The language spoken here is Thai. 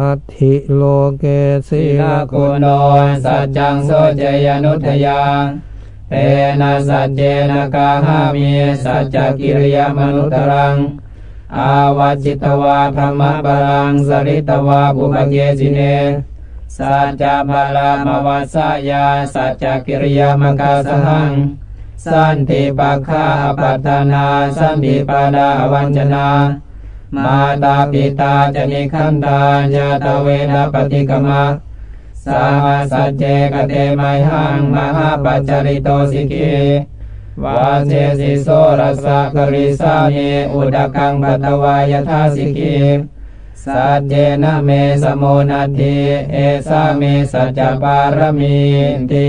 อัติโลเกศีศีลคุณโนสัจจังโสเจยนุทยังเตนะสัจเจนะกาหามีสัจจกิริยมนุตรัง อาวาจิตวาธรรมบาลังสริตวาบุพเกสิเน สัจจบาลามวัสสยาสัจจกิริยามกาสหัง สันติปัคาปัตตนา สันติปาดาวัญจนา มาตาปิตาจะนิคันตาญาตเวนะปฏิกมะสามาสัจเจกเตไมหังมหาปัจจริโตสิกีวาเจสิโสรสะกริสาเนอุดกังปัตวายทาสิกีสัจเจนะเมสโมนัตถิเอสาเมสัจจปารมีติ